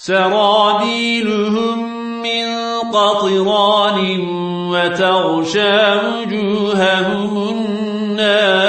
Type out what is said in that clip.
سرابيلهم من قطران وتغشى وجوههم النار.